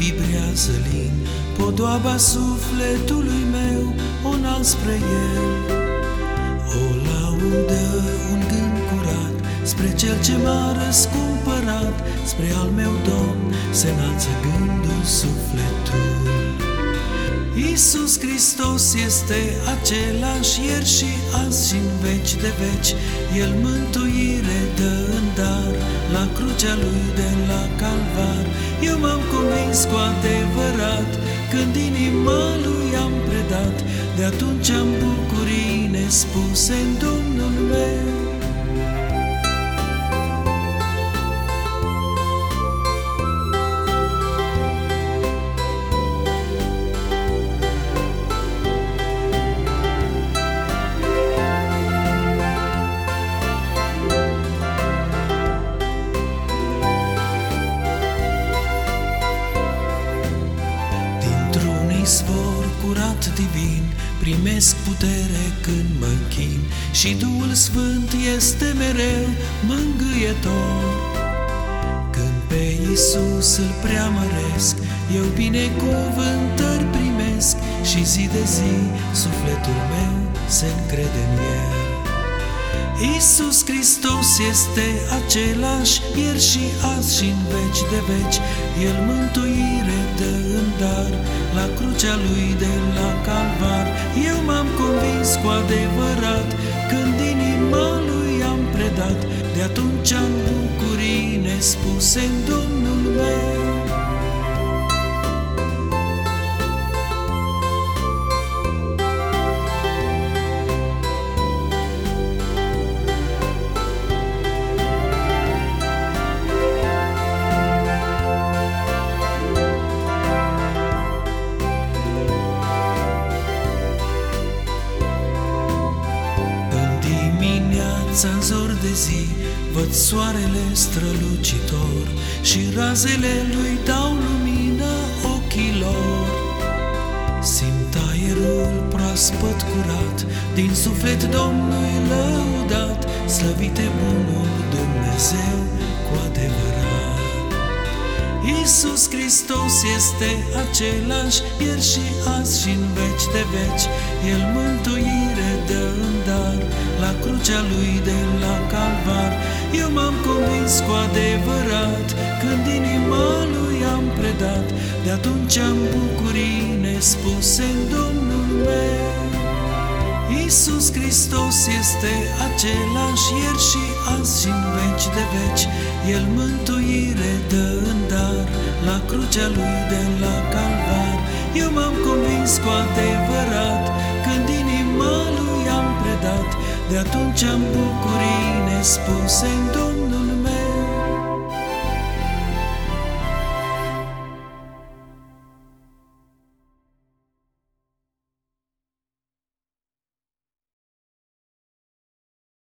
vibrează lin, podoaba sufletului meu o înalt spre El. O laudă, un gând curat, spre Cel ce m-a răscumpărat, spre al meu Domn se înalță gândul sufletul. Iisus Hristos este același ieri și azi și în veci de veci. El mântuire dă în dar la crucea lui de la calvar. Eu m-am convins cu adevărat când inima lui am predat. De atunci am bucurii nespuse în Domnul meu. Izvor curat divin Primesc putere când mă închin. Și Duhul Sfânt este mereu mângâietor. Când pe Iisus îl preamăresc Eu binecuvântări primesc. Și zi de zi sufletul meu se încrede în El Iisus Hristos este același ieri și azi și în veci de veci. El mântuire dă în dar la crucea lui de la calvar. Eu m-am convins cu adevărat când inima lui am predat. De atunci am bucurii nespuse în Domnul meu. Dimineața în zor de zi Văd soarele strălucitor Și razele lui dau lumină ochilor Simt aerul proaspăt curat Din suflet Domnului lăudat Slăvite bunul Dumnezeu cu adevărat Iisus Hristos este același ieri și azi și în veci de veci. El mântuire dă în dar la crucea lui de la calvar. Eu m-am convins cu adevărat când inima lui am predat. De atunci am bucurii nespuse în Domnul meu. Iisus Hristos este același ieri și azi și în veci de veci. El mântuire dă în dar la crucea lui de la calvar. Eu m-am convins cu adevărat când inima lui am predat. De atunci am bucurii nespuse în Domnul